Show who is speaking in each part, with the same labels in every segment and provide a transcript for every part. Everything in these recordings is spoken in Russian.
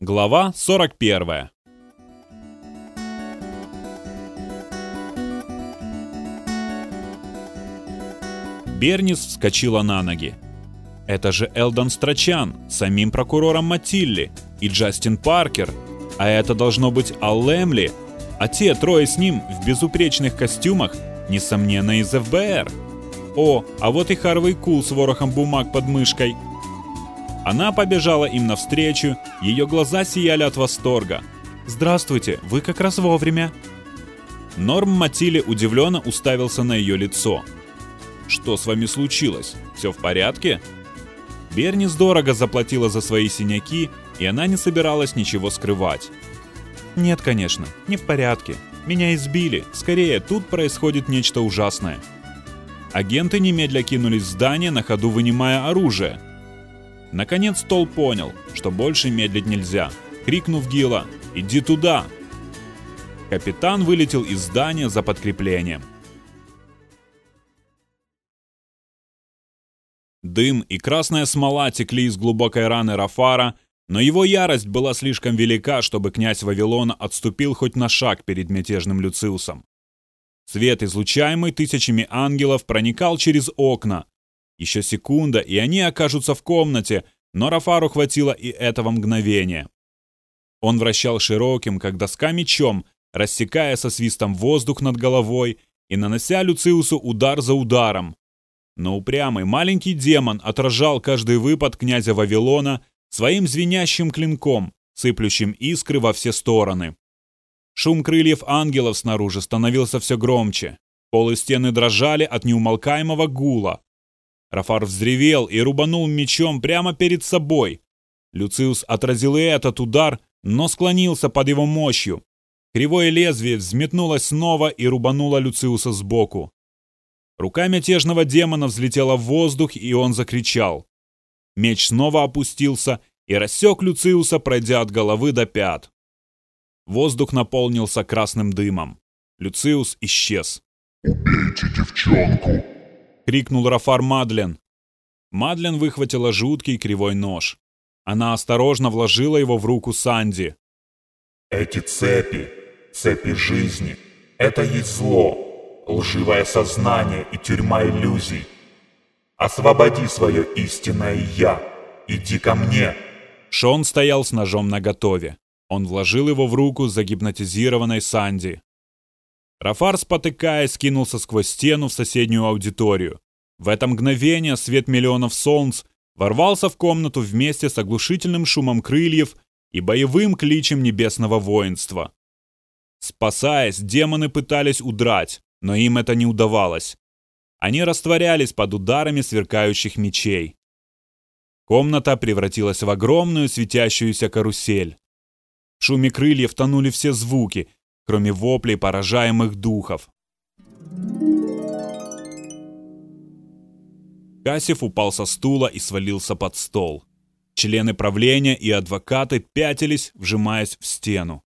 Speaker 1: Глава 41 Бернис вскочила на ноги. Это же Элдон Страчан, самим прокурором Матилли, и Джастин Паркер. А это должно быть Ал Лемли. А те трое с ним в безупречных костюмах, несомненно, из ФБР. О, а вот и Харвей Кул с ворохом бумаг под мышкой. Она побежала им навстречу, ее глаза сияли от восторга. «Здравствуйте, вы как раз вовремя». Норм Матилли удивленно уставился на ее лицо. «Что с вами случилось? Все в порядке?» Бернис дорого заплатила за свои синяки, и она не собиралась ничего скрывать. «Нет, конечно, не в порядке. Меня избили. Скорее, тут происходит нечто ужасное». Агенты немедля кинулись в здание, на ходу вынимая оружие. Наконец Тол понял, что больше медлить нельзя. Крикнув Гила «Иди туда!», капитан вылетел из здания за подкреплением. Дым и красная смола текли из глубокой раны Рафара, но его ярость была слишком велика, чтобы князь Вавилона отступил хоть на шаг перед мятежным Люциусом. Свет, излучаемый тысячами ангелов, проникал через окна. Еще секунда, и они окажутся в комнате, но Рафару хватило и этого мгновения. Он вращал широким, как доска мечом, рассекая со свистом воздух над головой и нанося Люциусу удар за ударом. Но упрямый маленький демон отражал каждый выпад князя Вавилона своим звенящим клинком, сыплющим искры во все стороны. Шум крыльев ангелов снаружи становился все громче. Пол и стены дрожали от неумолкаемого гула. Рафар взревел и рубанул мечом прямо перед собой. Люциус отразил и этот удар, но склонился под его мощью. Кривое лезвие взметнулось снова и рубануло Люциуса сбоку. Рука мятежного демона взлетела в воздух, и он закричал. Меч снова опустился и рассек Люциуса, пройдя от головы до пят. Воздух наполнился красным дымом. Люциус исчез.
Speaker 2: «Убейте девчонку!»
Speaker 1: — крикнул Рафар Мадлен. Мадлен выхватила жуткий кривой нож. Она осторожно вложила его в руку Санди.
Speaker 2: «Эти цепи, цепи жизни, это есть зло лживое сознание и тюрьма иллюзий. Освободи свое истинное «я», иди ко мне!»
Speaker 1: Шон стоял с ножом наготове. Он вложил его в руку загипнотизированной Санди. Рафар, спотыкаясь, кинулся сквозь стену в соседнюю аудиторию. В это мгновение свет миллионов солнц ворвался в комнату вместе с оглушительным шумом крыльев и боевым кличем небесного воинства. Спасаясь, демоны пытались удрать, но им это не удавалось. Они растворялись под ударами сверкающих мечей. Комната превратилась в огромную светящуюся карусель. В шуме крыльев тонули все звуки, кроме воплей поражаемых духов. Кассив упал со стула и свалился под стол. Члены правления и адвокаты пятились, вжимаясь в стену.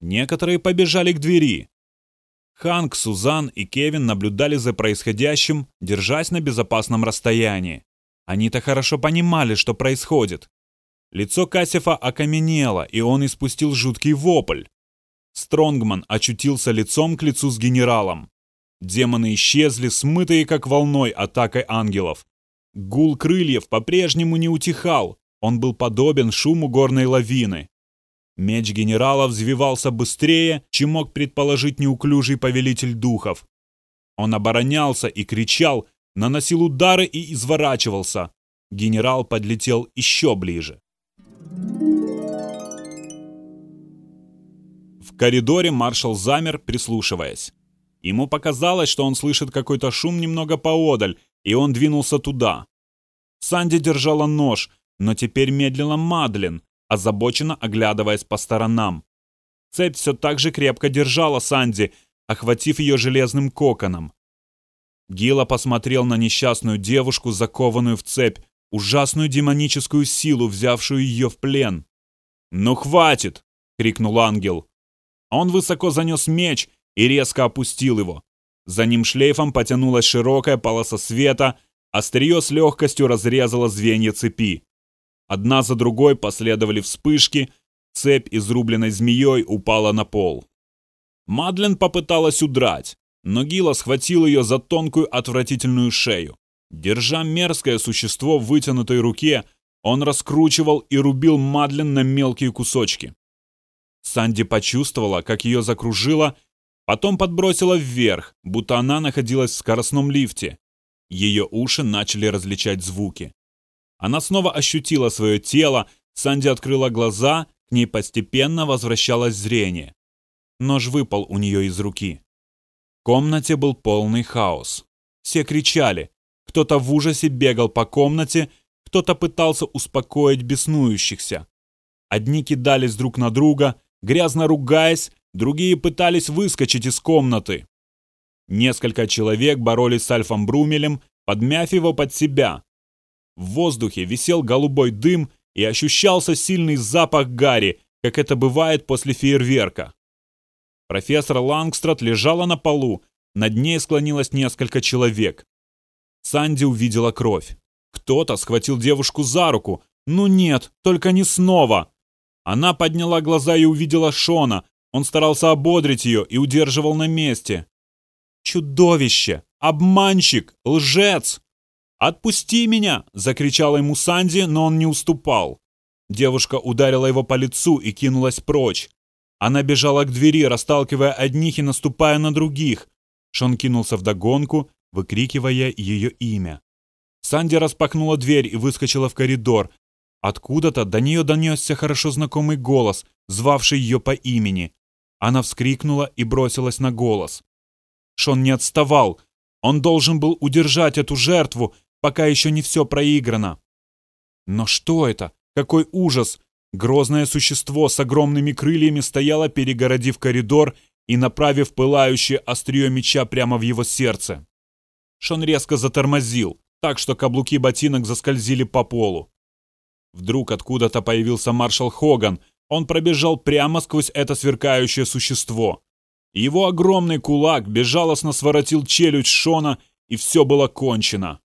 Speaker 1: Некоторые побежали к двери, Ханк, Сузан и Кевин наблюдали за происходящим, держась на безопасном расстоянии. Они-то хорошо понимали, что происходит. Лицо Кассифа окаменело, и он испустил жуткий вопль. Стронгман очутился лицом к лицу с генералом. Демоны исчезли, смытые как волной атакой ангелов. Гул крыльев по-прежнему не утихал, он был подобен шуму горной лавины. Меч генерала взвивался быстрее, чем мог предположить неуклюжий повелитель духов. Он оборонялся и кричал, наносил удары и изворачивался. Генерал подлетел еще ближе. Коридоре маршал замер, прислушиваясь. Ему показалось, что он слышит какой-то шум немного поодаль, и он двинулся туда. Санди держала нож, но теперь медленно Мадлен, озабоченно оглядываясь по сторонам. Цепь все так же крепко держала Санди, охватив ее железным коконом. Гила посмотрел на несчастную девушку, закованную в цепь, ужасную демоническую силу, взявшую ее в плен. «Ну хватит!» — крикнул ангел. Он высоко занес меч и резко опустил его. За ним шлейфом потянулась широкая полоса света, острие с легкостью разрезало звенья цепи. Одна за другой последовали вспышки, Цепь, изрубленной змеей, упала на пол. Мадлен попыталась удрать, но Гила схватил ее за тонкую отвратительную шею. Держа мерзкое существо в вытянутой руке, он раскручивал и рубил Мадлен на мелкие кусочки. Санди почувствовала, как ее закружило, потом подбросила вверх, будто она находилась в скоростном лифте. Ее уши начали различать звуки. Она снова ощутила свое тело, Санди открыла глаза, к ней постепенно возвращалось зрение. Нож выпал у нее из руки. В комнате был полный хаос. Все кричали. Кто-то в ужасе бегал по комнате, кто-то пытался успокоить беснующихся. Одни кидались друг на друга, грязно ругаясь, другие пытались выскочить из комнаты. Несколько человек боролись с Альфом Брумелем, подмяв его под себя. В воздухе висел голубой дым и ощущался сильный запах гари, как это бывает после фейерверка. Профессор Лангстрад лежала на полу, над ней склонилось несколько человек. Санди увидела кровь. Кто-то схватил девушку за руку. «Ну нет, только не снова!» Она подняла глаза и увидела Шона. Он старался ободрить ее и удерживал на месте. «Чудовище! Обманщик! Лжец!» «Отпусти меня!» — закричала ему Санди, но он не уступал. Девушка ударила его по лицу и кинулась прочь. Она бежала к двери, расталкивая одних и наступая на других. Шон кинулся в догонку, выкрикивая ее имя. Санди распахнула дверь и выскочила в коридор. Откуда-то до нее донесся хорошо знакомый голос, звавший ее по имени. Она вскрикнула и бросилась на голос. Шон не отставал. Он должен был удержать эту жертву, пока еще не все проиграно. Но что это? Какой ужас! Грозное существо с огромными крыльями стояло, перегородив коридор и направив пылающее острие меча прямо в его сердце. Шон резко затормозил, так что каблуки ботинок заскользили по полу. Вдруг откуда-то появился маршал Хоган. Он пробежал прямо сквозь это сверкающее существо. Его огромный кулак безжалостно своротил челюсть Шона, и все было кончено.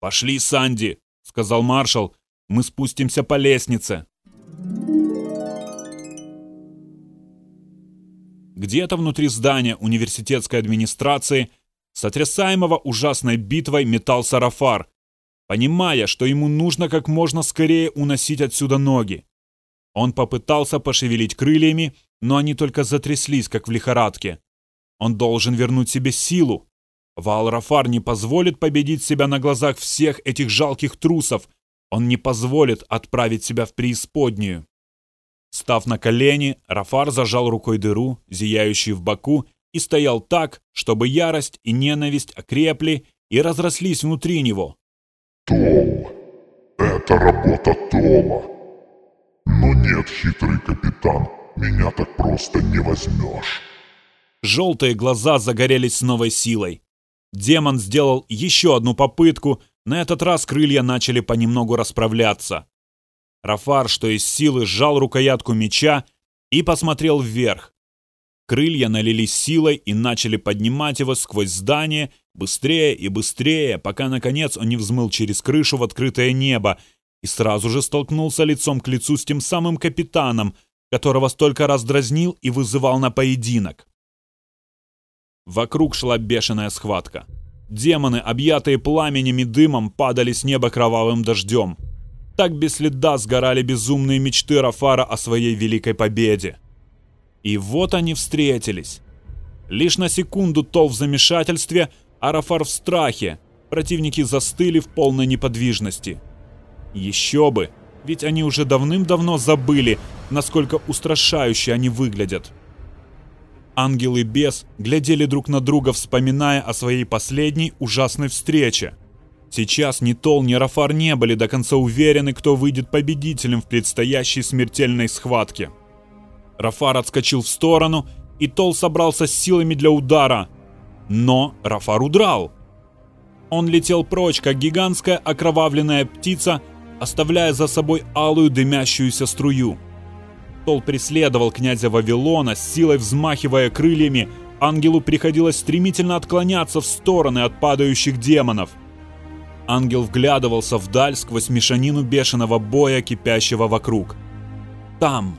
Speaker 1: «Пошли, Санди», — сказал маршал, — «мы спустимся по лестнице». Где-то внутри здания университетской администрации, сотрясаемого ужасной битвой, метался Рафар, понимая, что ему нужно как можно скорее уносить отсюда ноги. Он попытался пошевелить крыльями, но они только затряслись, как в лихорадке. Он должен вернуть себе силу. Ваал-Рафар не позволит победить себя на глазах всех этих жалких трусов. Он не позволит отправить себя в преисподнюю. Став на колени, Рафар зажал рукой дыру, зияющую в боку, и стоял так, чтобы ярость и ненависть окрепли и разрослись внутри него.
Speaker 2: Том, это работа Тома. Но нет, хитрый капитан, меня так просто не возьмешь.
Speaker 1: Желтые глаза загорелись с новой силой. Демон сделал еще одну попытку, на этот раз крылья начали понемногу расправляться. Рафар, что из силы, сжал рукоятку меча и посмотрел вверх. Крылья налились силой и начали поднимать его сквозь здание быстрее и быстрее, пока, наконец, он не взмыл через крышу в открытое небо и сразу же столкнулся лицом к лицу с тем самым капитаном, которого столько раз дразнил и вызывал на поединок. Вокруг шла бешеная схватка. Демоны, объятые пламенем и дымом, падали с неба кровавым дождем. Так без следа сгорали безумные мечты Рафара о своей великой победе. И вот они встретились. Лишь на секунду Тол в замешательстве, а Рафар в страхе. Противники застыли в полной неподвижности. Еще бы, ведь они уже давным-давно забыли, насколько устрашающе они выглядят. Ангел и бес глядели друг на друга, вспоминая о своей последней ужасной встрече. Сейчас ни Тол, ни Рафар не были до конца уверены, кто выйдет победителем в предстоящей смертельной схватке. Рафар отскочил в сторону, и Тол собрался с силами для удара. Но Рафар удрал. Он летел прочь, как гигантская окровавленная птица, оставляя за собой алую дымящуюся струю. Тол преследовал князя Вавилона, с силой взмахивая крыльями, ангелу приходилось стремительно отклоняться в стороны от падающих демонов – Ангел вглядывался вдаль сквозь мешанину бешеного боя, кипящего вокруг. Там,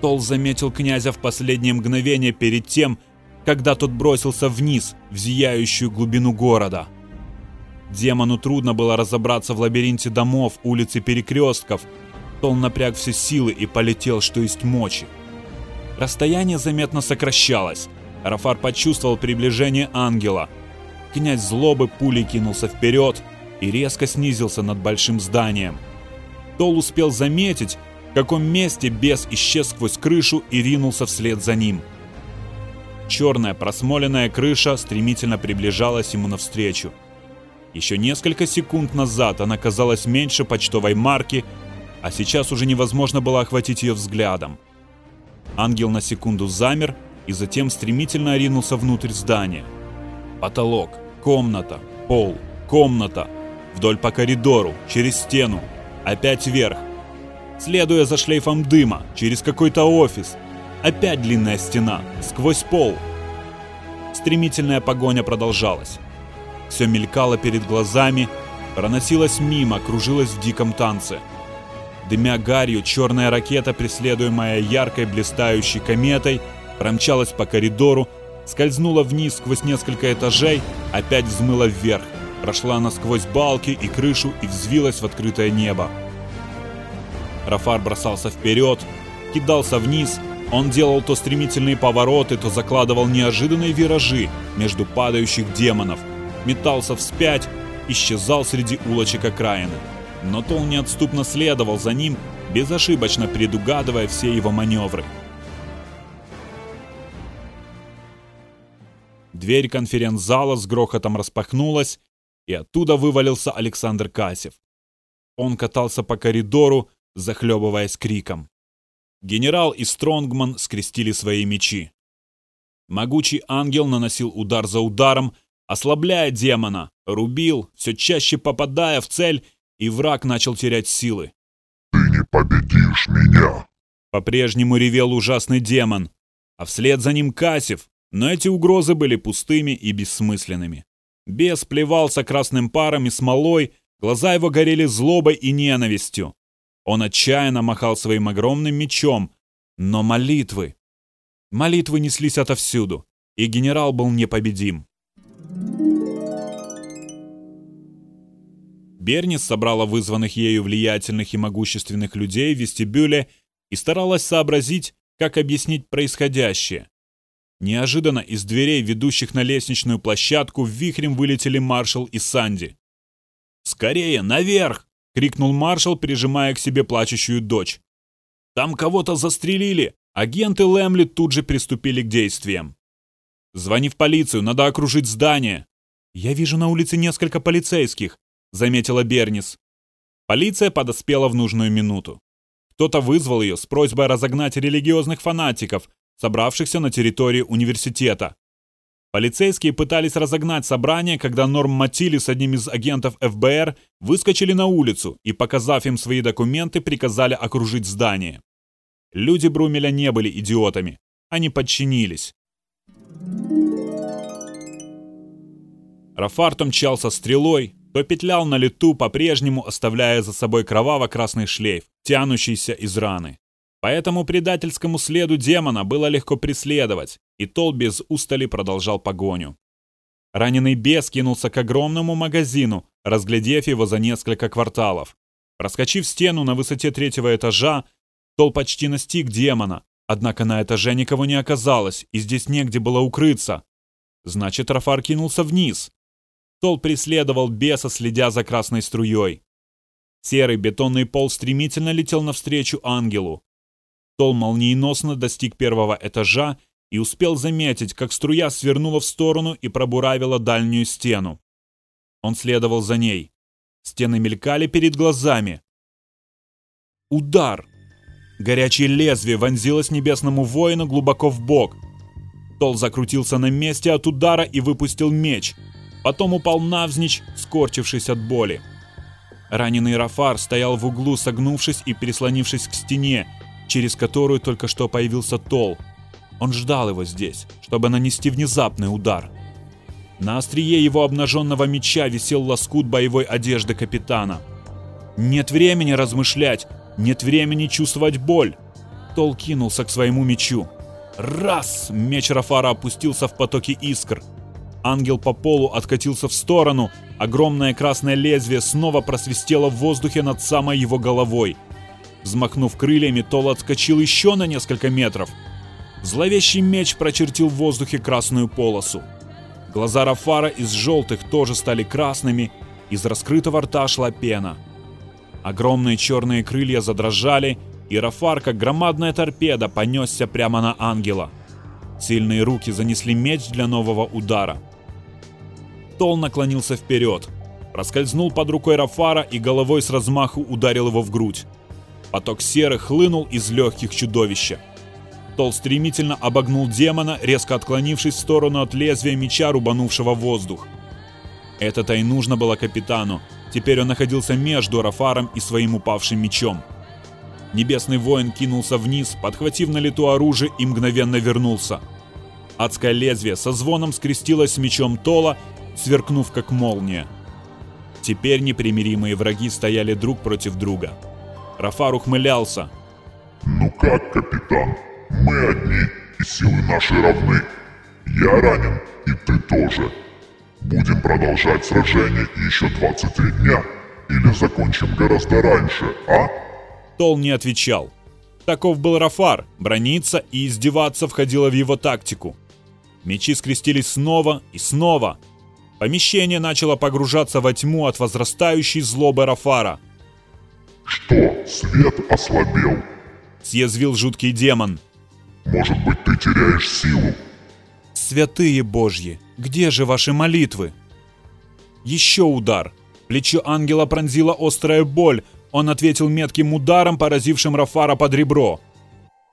Speaker 1: Тол заметил князя в последнее мгновение перед тем, когда тот бросился вниз, в зияющую глубину города. Демону трудно было разобраться в лабиринте домов, улиц и перекрестков. Тол напряг все силы и полетел, что есть мочи. Расстояние заметно сокращалось. Рафар почувствовал приближение ангела. Князь злобы пулей кинулся вперед и резко снизился над большим зданием. Тол успел заметить, в каком месте бес исчез сквозь крышу и ринулся вслед за ним. Черная просмоленная крыша стремительно приближалась ему навстречу. Еще несколько секунд назад она казалась меньше почтовой марки, а сейчас уже невозможно было охватить ее взглядом. Ангел на секунду замер и затем стремительно ринулся внутрь здания. Потолок, комната, пол, комната, вдоль по коридору, через стену, опять вверх. Следуя за шлейфом дыма, через какой-то офис, опять длинная стена, сквозь пол. Стремительная погоня продолжалась. Все мелькало перед глазами, проносилось мимо, кружилось в диком танце. Дымя гарью, черная ракета, преследуемая яркой блистающей кометой, промчалась по коридору, скользнула вниз сквозь несколько этажей, опять взмыла вверх, прошла насквозь балки и крышу и взвилась в открытое небо. Рафар бросался вперед, кидался вниз, он делал то стремительные повороты, то закладывал неожиданные виражи между падающих демонов – метался вспять, исчезал среди улочек окраины. Но Тол неотступно следовал за ним, безошибочно предугадывая все его маневры. Дверь конференц-зала с грохотом распахнулась, и оттуда вывалился Александр Касев. Он катался по коридору, захлебываясь криком. Генерал и Стронгман скрестили свои мечи. Могучий ангел наносил удар за ударом, ослабляя демона, рубил, все чаще попадая в цель, и враг начал терять силы.
Speaker 2: «Ты не победишь меня!»
Speaker 1: По-прежнему ревел ужасный демон, а вслед за ним Касев, но эти угрозы были пустыми и бессмысленными. Бес плевался красным паром и смолой, глаза его горели злобой и ненавистью. Он отчаянно махал своим огромным мечом, но молитвы... Молитвы неслись отовсюду, и генерал был непобедим. Бернис собрала вызванных ею влиятельных и могущественных людей в вестибюле и старалась сообразить, как объяснить происходящее. Неожиданно из дверей, ведущих на лестничную площадку, вихрем вылетели маршал и Санди. «Скорее, наверх!» — крикнул маршал, прижимая к себе плачущую дочь. «Там кого-то застрелили!» Агенты Лэмли тут же приступили к действиям. «Звони в полицию, надо окружить здание!» «Я вижу на улице несколько полицейских заметила Бернис. Полиция подоспела в нужную минуту. Кто-то вызвал ее с просьбой разогнать религиозных фанатиков, собравшихся на территории университета. Полицейские пытались разогнать собрание, когда Норм Матили с одним из агентов ФБР выскочили на улицу и, показав им свои документы, приказали окружить здание. Люди Брумеля не были идиотами. Они подчинились. Рафарт мчался стрелой, то петлял на лету, по-прежнему оставляя за собой кроваво-красный шлейф, тянущийся из раны. По этому предательскому следу демона было легко преследовать, и Тол без устали продолжал погоню. Раненый бес кинулся к огромному магазину, разглядев его за несколько кварталов. Проскочив стену на высоте третьего этажа, Тол почти настиг демона, однако на этаже никого не оказалось, и здесь негде было укрыться. Значит, Рафар кинулся вниз, Тол преследовал беса, следя за красной струей. Серый бетонный пол стремительно летел навстречу ангелу. Тол молниеносно достиг первого этажа и успел заметить, как струя свернула в сторону и пробуравила дальнюю стену. Он следовал за ней. Стены мелькали перед глазами. Удар! Горячее лезвие вонзилось небесному воину глубоко в бок. Тол закрутился на месте от удара и выпустил меч — Потом упал навзничь, скорчившись от боли. Раненый Рафар стоял в углу, согнувшись и переслонившись к стене, через которую только что появился Тол. Он ждал его здесь, чтобы нанести внезапный удар. На острие его обнаженного меча висел лоскут боевой одежды капитана. Нет времени размышлять, нет времени чувствовать боль. Тол кинулся к своему мечу. Раз! Меч Рафара опустился в потоке искр. Ангел по полу откатился в сторону, огромное красное лезвие снова просвистело в воздухе над самой его головой. Взмахнув крыльями, Тол отскочил еще на несколько метров. Зловещий меч прочертил в воздухе красную полосу. Глаза Рафара из желтых тоже стали красными, из раскрытого рта шла пена. Огромные черные крылья задрожали, и Рафар, как громадная торпеда, понесся прямо на ангела. Сильные руки занесли меч для нового удара. Тол наклонился вперед, проскользнул под рукой Рафара и головой с размаху ударил его в грудь. Поток серы хлынул из легких чудовища. Тол стремительно обогнул демона, резко отклонившись в сторону от лезвия меча, рубанувшего воздух. Это-то и нужно было капитану. Теперь он находился между Рафаром и своим упавшим мечом. Небесный воин кинулся вниз, подхватив на лету оружие и мгновенно вернулся. Адское лезвие со звоном скрестилось с мечом Тола, сверкнув как молния. Теперь непримиримые враги стояли друг против друга. Рафар ухмылялся.
Speaker 2: «Ну как, капитан? Мы одни, и силы наши равны. Я ранен, и ты тоже. Будем продолжать сражение еще 23 дня, или закончим гораздо раньше, а?»
Speaker 1: Тол не отвечал. Таков был Рафар, брониться и издеваться входило в его тактику. Мечи скрестились снова и снова. Помещение начало погружаться во тьму от возрастающей злобы Рафара.
Speaker 2: «Что, свет ослабел?»
Speaker 1: Съязвил жуткий демон.
Speaker 2: «Может быть, ты теряешь силу?»
Speaker 1: «Святые Божьи, где же ваши молитвы?» Еще удар. Плечо ангела пронзила острая боль, он ответил метким ударом, поразившим Рафара под ребро.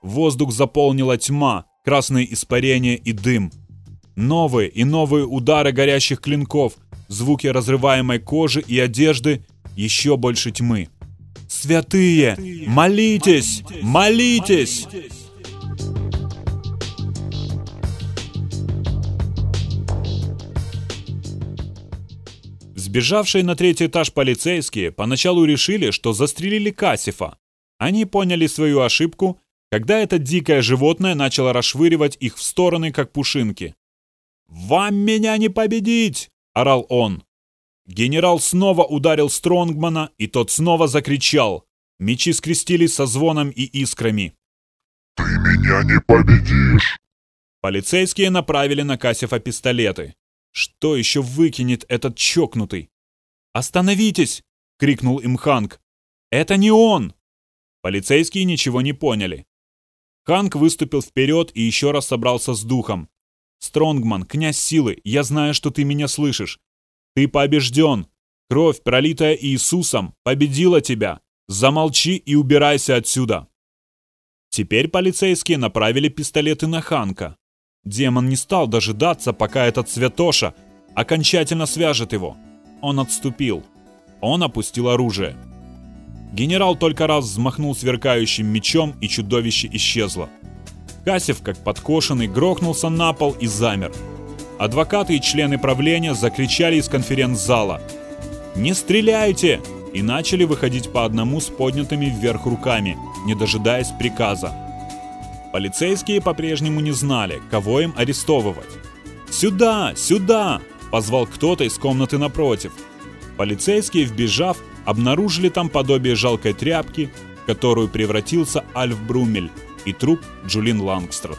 Speaker 1: Воздух заполнила тьма, красные испарения и дым. Новые и новые удары горящих клинков, звуки разрываемой кожи и одежды, еще больше тьмы. «Святые! Молитесь! Молитесь!» Сбежавшие на третий этаж полицейские поначалу решили, что застрелили Касифа. Они поняли свою ошибку, когда это дикое животное начало расшвыривать их в стороны, как пушинки. «Вам меня не победить!» – орал он. Генерал снова ударил Стронгмана, и тот снова закричал. Мечи скрестились со звоном и искрами.
Speaker 2: «Ты меня не победишь!»
Speaker 1: Полицейские направили на Касифа пистолеты. Что еще выкинет этот чокнутый? «Остановитесь!» — крикнул им Ханк. «Это не он!» Полицейские ничего не поняли. Ханк выступил вперед и еще раз собрался с духом. «Стронгман, князь силы, я знаю, что ты меня слышишь. Ты побежден. Кровь, пролитая Иисусом, победила тебя. Замолчи и убирайся отсюда!» Теперь полицейские направили пистолеты на Ханка. Демон не стал дожидаться, пока этот святоша окончательно свяжет его. Он отступил. Он опустил оружие. Генерал только раз взмахнул сверкающим мечом, и чудовище исчезло. Касев, как подкошенный, грохнулся на пол и замер. Адвокаты и члены правления закричали из конференц-зала «Не стреляйте!» И начали выходить по одному с поднятыми вверх руками, не дожидаясь приказа. Полицейские по-прежнему не знали, кого им арестовывать. «Сюда! Сюда!» – позвал кто-то из комнаты напротив. Полицейские, вбежав, обнаружили там подобие жалкой тряпки, в которую превратился Альф Брумель и труп Джулин Лангстрот.